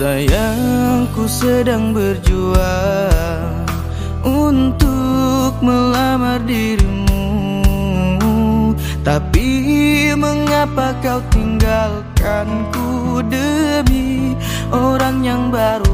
Aku sedang berjuang Untuk melamar dirimu. Tapi mengapa kau tinggalkanku Demi orang yang baru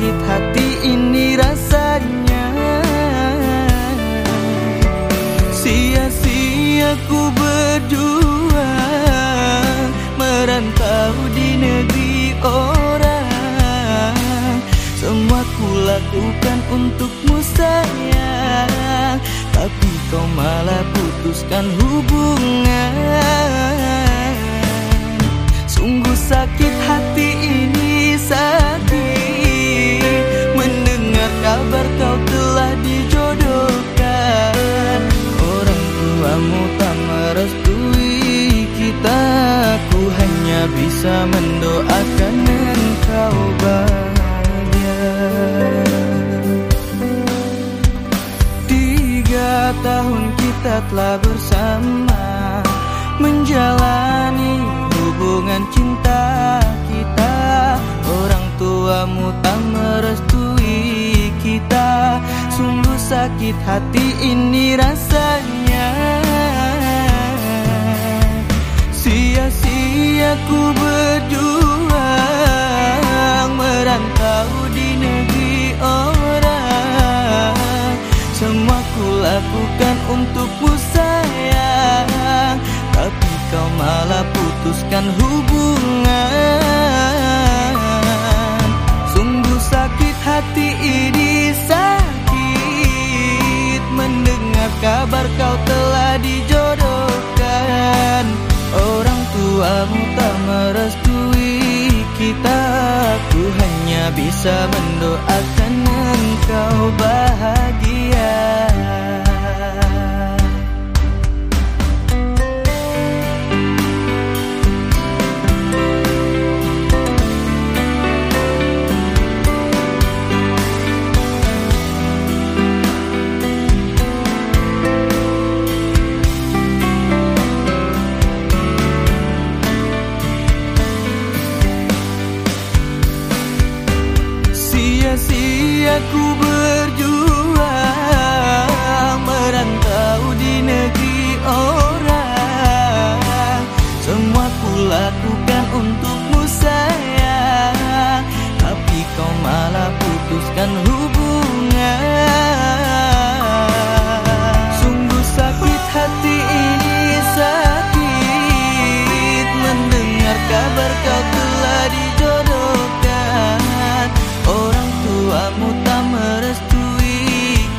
sakit hati ini rasanya. Sia-sia ku berdua Merantau di negeri orang. Semua ku lakukan untukmu sayang. Tapi kau malah putuskan hubungan. Sungguh sakit hati ini sakit hanya bisa mendoakan engkau bahagia. Tiga tahun kita telah bersama Menjalani hubungan cinta kita. Orang tuamu tak merestui kita. Sungguh sakit hati ini rasanya Sia-sia ku berjuang Merantau di negeri orang. Semua ku lakukan untukmu sayang. Tapi kau malah putuskan hubungan. Sungguh sakit hati ini sakit. Mendengar kabar kau telah dijodohkan bisa mendoakan engkau bahagia Sia-sia ku berjuang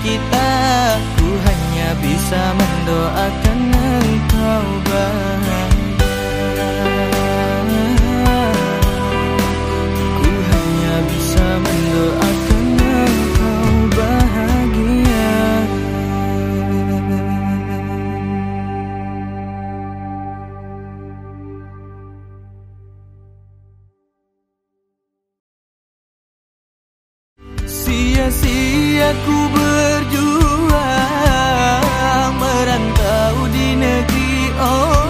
kita Ku hanya bisa mendoakan engkau bahagia Sia-sia ku berjuang Merantau di negeri. Orang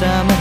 merestui